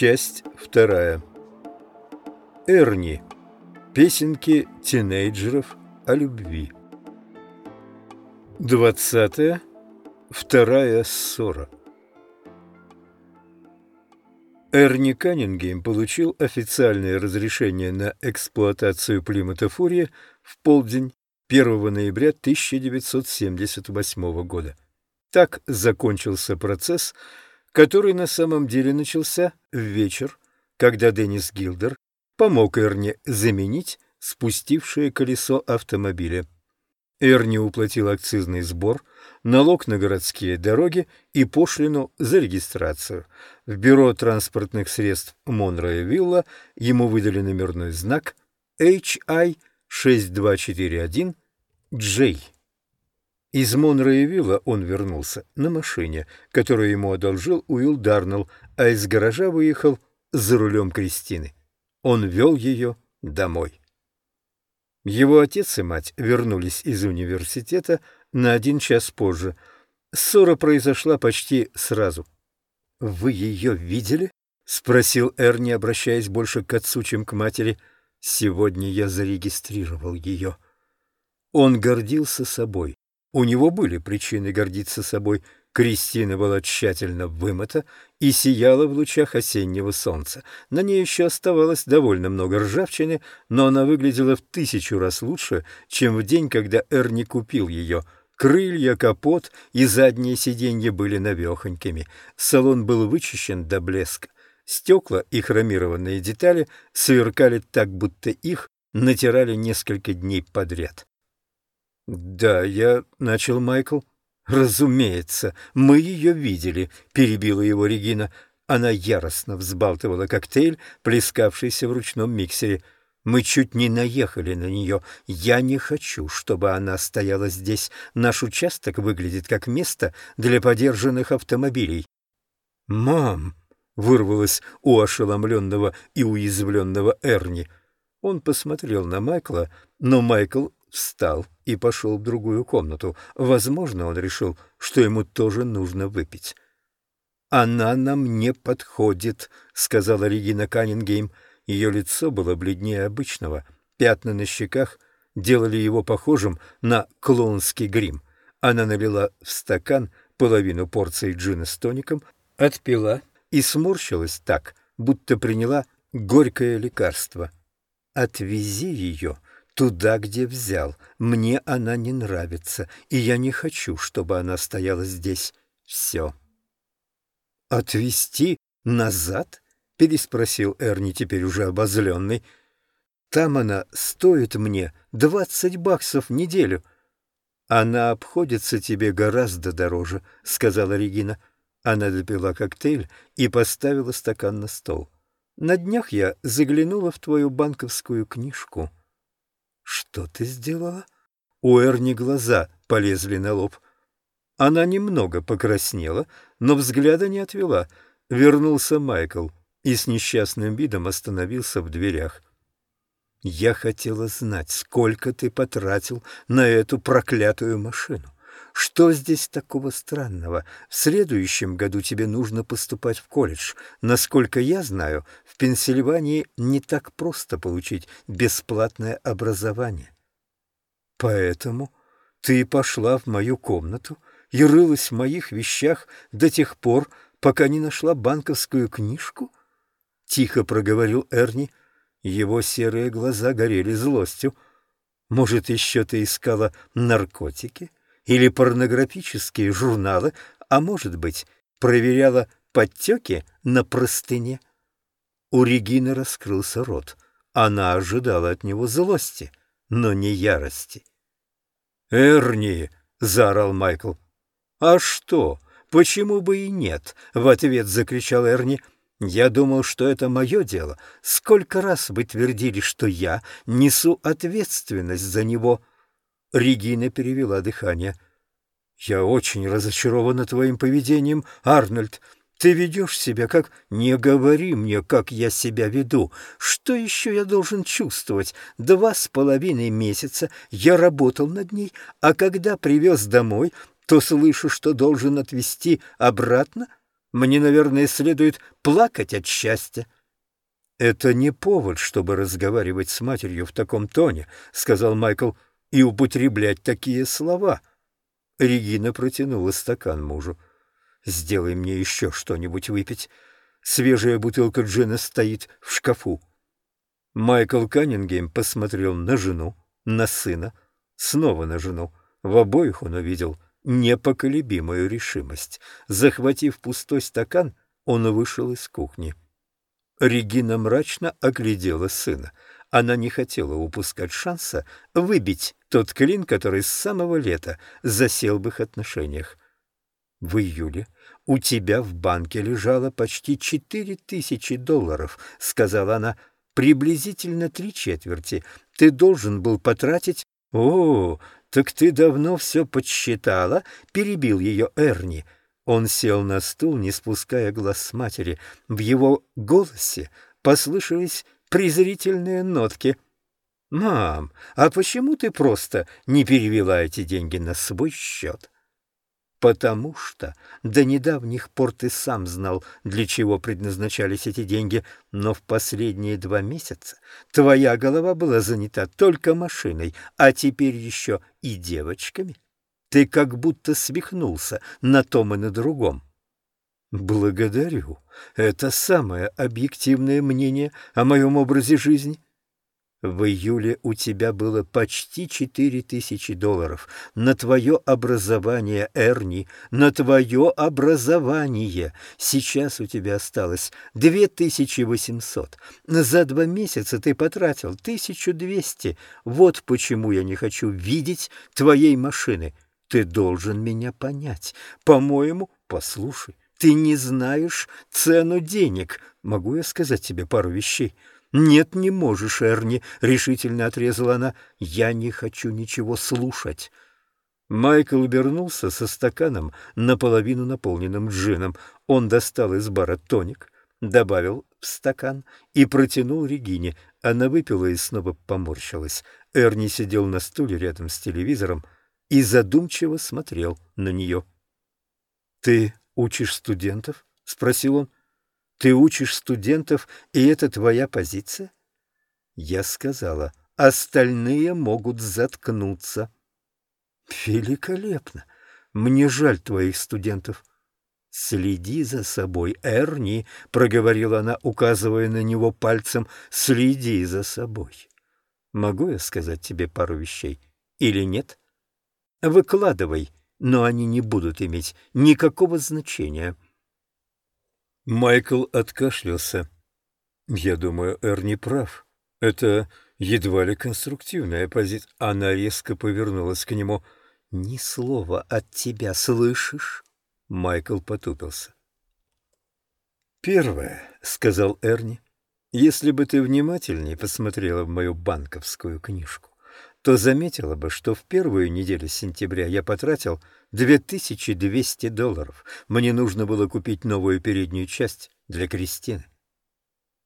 Часть вторая. Эрни. Песенки тинейджеров о любви. Двадцатая. Вторая ссора. Эрни Каннингем получил официальное разрешение на эксплуатацию Плимута Фурия в полдень 1 ноября 1978 года. Так закончился процесс, который на самом деле начался в вечер, когда Деннис Гилдер помог Эрни заменить спустившее колесо автомобиля. Эрни уплатил акцизный сбор, налог на городские дороги и пошлину за регистрацию. В бюро транспортных средств Монроя Вилла ему выдали номерной знак HI 6241J. Из Монроевилла он вернулся на машине, которую ему одолжил Уилл Дарнелл, а из гаража выехал за рулем Кристины. Он вел ее домой. Его отец и мать вернулись из университета на один час позже. Ссора произошла почти сразу. «Вы ее видели?» — спросил Эрни, обращаясь больше к отцу, чем к матери. «Сегодня я зарегистрировал ее». Он гордился собой. У него были причины гордиться собой. Кристина была тщательно вымыта и сияла в лучах осеннего солнца. На ней еще оставалось довольно много ржавчины, но она выглядела в тысячу раз лучше, чем в день, когда Эрни купил ее. Крылья, капот и задние сиденья были навехонькими. Салон был вычищен до блеска. Стекла и хромированные детали сверкали так, будто их натирали несколько дней подряд. «Да, я...» — начал Майкл. «Разумеется, мы ее видели», — перебила его Регина. Она яростно взбалтывала коктейль, плескавшийся в ручном миксере. «Мы чуть не наехали на нее. Я не хочу, чтобы она стояла здесь. Наш участок выглядит как место для подержанных автомобилей». «Мам!» — вырвалось у ошеломленного и уязвленного Эрни. Он посмотрел на Майкла, но Майкл встал и пошел в другую комнату. Возможно, он решил, что ему тоже нужно выпить. «Она нам не подходит», — сказала Регина Каннингейм. Ее лицо было бледнее обычного. Пятна на щеках делали его похожим на клоунский грим. Она налила в стакан половину порции джина с тоником, отпила и сморщилась так, будто приняла горькое лекарство. «Отвези ее», туда, где взял. Мне она не нравится, и я не хочу, чтобы она стояла здесь. Все. «Отвезти назад?» — переспросил Эрни, теперь уже обозленный. «Там она стоит мне двадцать баксов в неделю». «Она обходится тебе гораздо дороже», — сказала Регина. Она допила коктейль и поставила стакан на стол. «На днях я заглянула в твою банковскую книжку». «Что ты сделала?» У Эрни глаза полезли на лоб. Она немного покраснела, но взгляда не отвела. Вернулся Майкл и с несчастным видом остановился в дверях. «Я хотела знать, сколько ты потратил на эту проклятую машину. Что здесь такого странного? В следующем году тебе нужно поступать в колледж. Насколько я знаю, в Пенсильвании не так просто получить бесплатное образование. Поэтому ты пошла в мою комнату и рылась в моих вещах до тех пор, пока не нашла банковскую книжку? Тихо проговорил Эрни. Его серые глаза горели злостью. Может, еще ты искала наркотики? — или порнографические журналы, а, может быть, проверяла подтеки на простыне. У Регины раскрылся рот. Она ожидала от него злости, но не ярости. «Эрни!» — заорал Майкл. «А что? Почему бы и нет?» — в ответ закричал Эрни. «Я думал, что это мое дело. Сколько раз вы твердили, что я несу ответственность за него?» Регина перевела дыхание. «Я очень разочарована твоим поведением, Арнольд. Ты ведешь себя как... Не говори мне, как я себя веду. Что еще я должен чувствовать? Два с половиной месяца я работал над ней, а когда привез домой, то слышу, что должен отвезти обратно. Мне, наверное, следует плакать от счастья. «Это не повод, чтобы разговаривать с матерью в таком тоне», — сказал Майкл, — «и употреблять такие слова». Регина протянула стакан мужу. «Сделай мне еще что-нибудь выпить. Свежая бутылка джина стоит в шкафу». Майкл Каннингем посмотрел на жену, на сына, снова на жену. В обоих он увидел непоколебимую решимость. Захватив пустой стакан, он вышел из кухни. Регина мрачно оглядела сына. Она не хотела упускать шанса выбить тот клин, который с самого лета засел в их отношениях. В июле у тебя в банке лежало почти четыре тысячи долларов, — сказала она, — приблизительно три четверти. Ты должен был потратить... О, так ты давно все подсчитала, — перебил ее Эрни. — он сел на стул, не спуская глаз с матери. В его голосе послышались презрительные нотки. «Мам, а почему ты просто не перевела эти деньги на свой счет?» «Потому что до недавних пор ты сам знал, для чего предназначались эти деньги, но в последние два месяца твоя голова была занята только машиной, а теперь еще и девочками». Ты как будто свихнулся на том и на другом. Благодарю. Это самое объективное мнение о моем образе жизни. В июле у тебя было почти четыре тысячи долларов. На твое образование, Эрни, на твое образование. Сейчас у тебя осталось две тысячи восемьсот. За два месяца ты потратил тысячу двести. Вот почему я не хочу видеть твоей машины. Ты должен меня понять. По-моему, послушай, ты не знаешь цену денег. Могу я сказать тебе пару вещей? Нет, не можешь, Эрни, решительно отрезала она. Я не хочу ничего слушать. Майкл обернулся со стаканом, наполовину наполненным джином. Он достал из бара тоник, добавил в стакан и протянул Регине. Она выпила и снова поморщилась. Эрни сидел на стуле рядом с телевизором, и задумчиво смотрел на нее. — Ты учишь студентов? — спросил он. — Ты учишь студентов, и это твоя позиция? Я сказала, остальные могут заткнуться. — Великолепно! Мне жаль твоих студентов. — Следи за собой, Эрни, — проговорила она, указывая на него пальцем, — следи за собой. Могу я сказать тебе пару вещей или нет? Выкладывай, но они не будут иметь никакого значения. Майкл откашлялся. Я думаю, Эрни прав. Это едва ли конструктивная позиция. Она резко повернулась к нему. «Ни слова от тебя, слышишь?» Майкл потупился. «Первое», — сказал Эрни, — «если бы ты внимательнее посмотрела в мою банковскую книжку, то заметила бы, что в первую неделю сентября я потратил 2200 долларов. Мне нужно было купить новую переднюю часть для Кристины.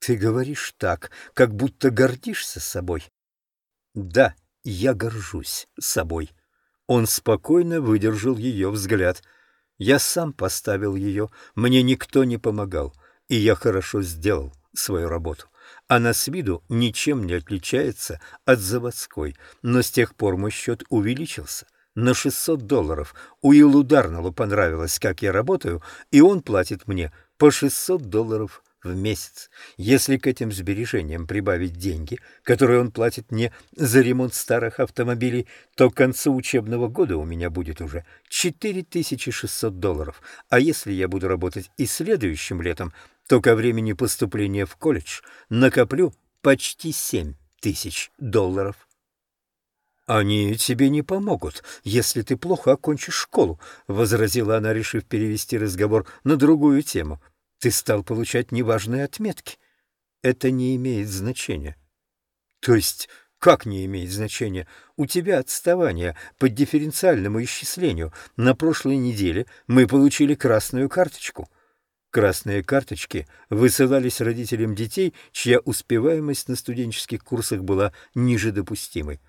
Ты говоришь так, как будто гордишься собой. Да, я горжусь собой. Он спокойно выдержал ее взгляд. Я сам поставил ее, мне никто не помогал, и я хорошо сделал свою работу. Она с виду ничем не отличается от заводской, но с тех пор мой счет увеличился на 600 долларов. Уиллу Дарнеллу понравилось, как я работаю, и он платит мне по 600 долларов в месяц. Если к этим сбережениям прибавить деньги, которые он платит мне за ремонт старых автомобилей, то к концу учебного года у меня будет уже 4600 долларов. А если я буду работать и следующим летом, то ко времени поступления в колледж накоплю почти семь тысяч долларов. «Они тебе не помогут, если ты плохо окончишь школу», — возразила она, решив перевести разговор на другую тему. «Ты стал получать неважные отметки. Это не имеет значения». «То есть как не имеет значения? У тебя отставание по дифференциальному исчислению. На прошлой неделе мы получили красную карточку». Красные карточки высылались родителям детей, чья успеваемость на студенческих курсах была ниже допустимой.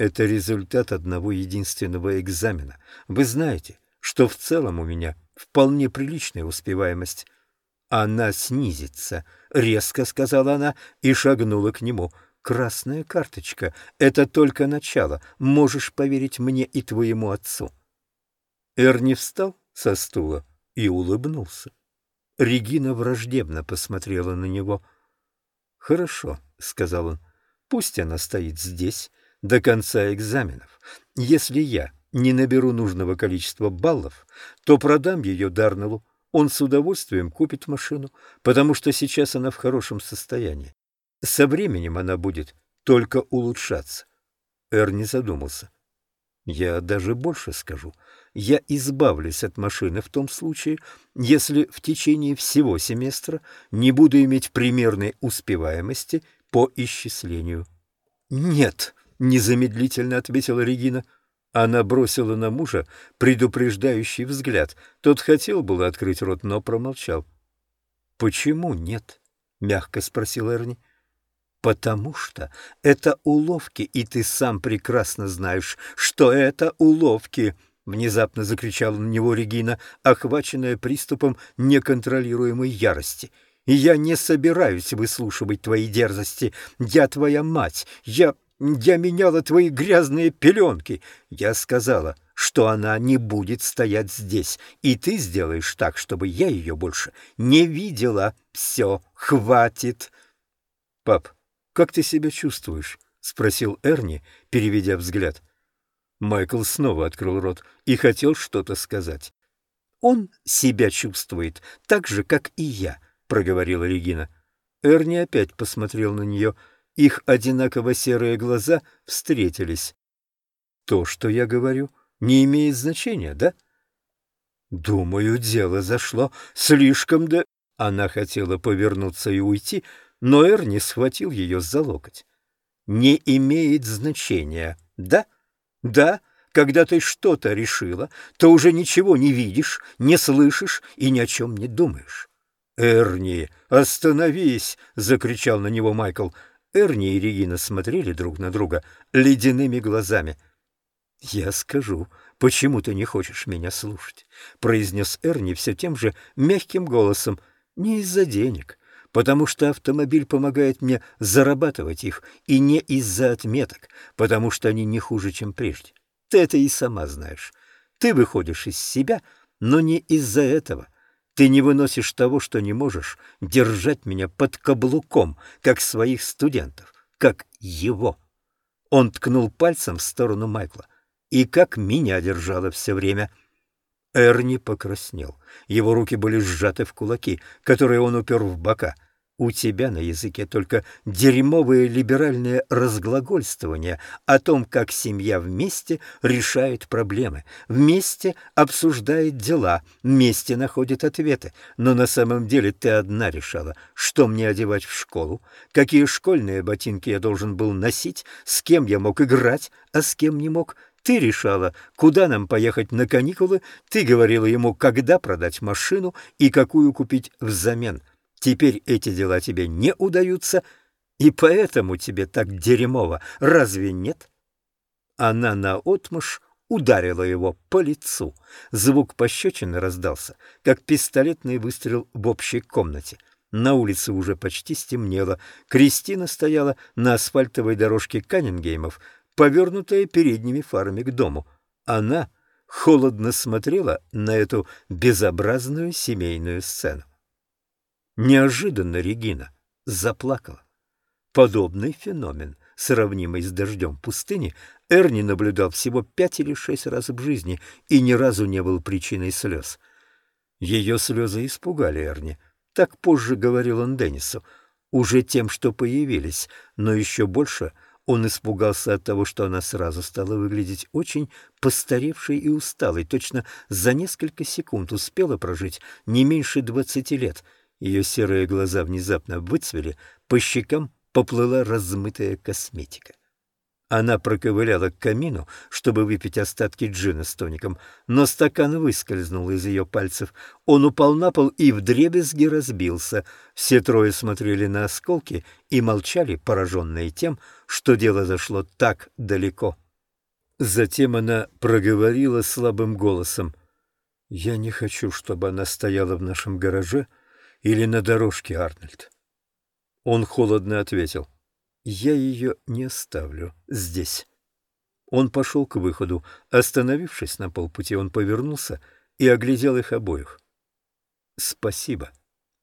Это результат одного единственного экзамена. Вы знаете, что в целом у меня вполне приличная успеваемость. «Она снизится», — резко сказала она и шагнула к нему. «Красная карточка — это только начало. Можешь поверить мне и твоему отцу». Эрни встал со стула и улыбнулся. Регина враждебно посмотрела на него. «Хорошо», — сказал он, — «пусть она стоит здесь до конца экзаменов. Если я не наберу нужного количества баллов, то продам ее Дарнеллу. Он с удовольствием купит машину, потому что сейчас она в хорошем состоянии. Со временем она будет только улучшаться. Эрни задумался. Я даже больше скажу я избавлюсь от машины в том случае, если в течение всего семестра не буду иметь примерной успеваемости по исчислению. «Нет», — незамедлительно ответила Регина. Она бросила на мужа предупреждающий взгляд. Тот хотел было открыть рот, но промолчал. «Почему нет?» — мягко спросил Эрни. «Потому что это уловки, и ты сам прекрасно знаешь, что это уловки», Внезапно закричала на него Регина, охваченная приступом неконтролируемой ярости. «И я не собираюсь выслушивать твои дерзости. Я твоя мать. Я... я меняла твои грязные пеленки. Я сказала, что она не будет стоять здесь, и ты сделаешь так, чтобы я ее больше не видела. Все, хватит!» «Пап, как ты себя чувствуешь?» — спросил Эрни, переведя взгляд. Майкл снова открыл рот и хотел что-то сказать. «Он себя чувствует так же, как и я», — проговорила Регина. Эрни опять посмотрел на нее. Их одинаково серые глаза встретились. «То, что я говорю, не имеет значения, да?» «Думаю, дело зашло слишком да...» Она хотела повернуться и уйти, но Эрни схватил ее за локоть. «Не имеет значения, да?» Да, когда ты что-то решила, то уже ничего не видишь, не слышишь и ни о чем не думаешь. «Эрни, остановись!» — закричал на него Майкл. Эрни и Регина смотрели друг на друга ледяными глазами. «Я скажу, почему ты не хочешь меня слушать?» — произнес Эрни все тем же мягким голосом. «Не из-за денег, потому что автомобиль помогает мне зарабатывать их, и не из-за отметок, потому что они не хуже, чем прежде. Ты это и сама знаешь. Ты выходишь из себя, но не из-за этого. Ты не выносишь того, что не можешь держать меня под каблуком, как своих студентов, как его. Он ткнул пальцем в сторону Майкла. И как меня держало все время — Эрни покраснел. Его руки были сжаты в кулаки, которые он упер в бока. У тебя на языке только дерьмовые либеральные разглагольствования о том, как семья вместе решает проблемы, вместе обсуждает дела, вместе находит ответы. Но на самом деле ты одна решала, что мне одевать в школу, какие школьные ботинки я должен был носить, с кем я мог играть, а с кем не мог — ты решала, куда нам поехать на каникулы, ты говорила ему, когда продать машину и какую купить взамен. Теперь эти дела тебе не удаются, и поэтому тебе так дерьмово, разве нет? Она наотмашь ударила его по лицу. Звук пощечины раздался, как пистолетный выстрел в общей комнате. На улице уже почти стемнело. Кристина стояла на асфальтовой дорожке Каннингеймов, повернутая передними фарами к дому. Она холодно смотрела на эту безобразную семейную сцену. Неожиданно Регина заплакала. Подобный феномен, сравнимый с дождем пустыни, Эрни наблюдал всего пять или шесть раз в жизни и ни разу не был причиной слез. Ее слезы испугали Эрни. Так позже говорил он Деннису. Уже тем, что появились, но еще больше — он испугался от того, что она сразу стала выглядеть очень постаревшей и усталой, точно за несколько секунд успела прожить не меньше двадцати лет. Ее серые глаза внезапно выцвели, по щекам поплыла размытая косметика. Она проковыляла к камину, чтобы выпить остатки джина с тоником, но стакан выскользнул из ее пальцев. Он упал на пол и вдребезги разбился. Все трое смотрели на осколки и молчали, пораженные тем, что дело зашло так далеко. Затем она проговорила слабым голосом. Я не хочу, чтобы она стояла в нашем гараже или на дорожке, Арнольд. Он холодно ответил. Я ее не оставлю здесь. Он пошел к выходу. Остановившись на полпути, он повернулся и оглядел их обоих. «Спасибо,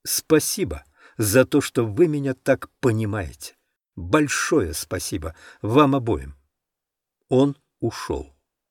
спасибо за то, что вы меня так понимаете. Большое спасибо вам обоим». Он ушел.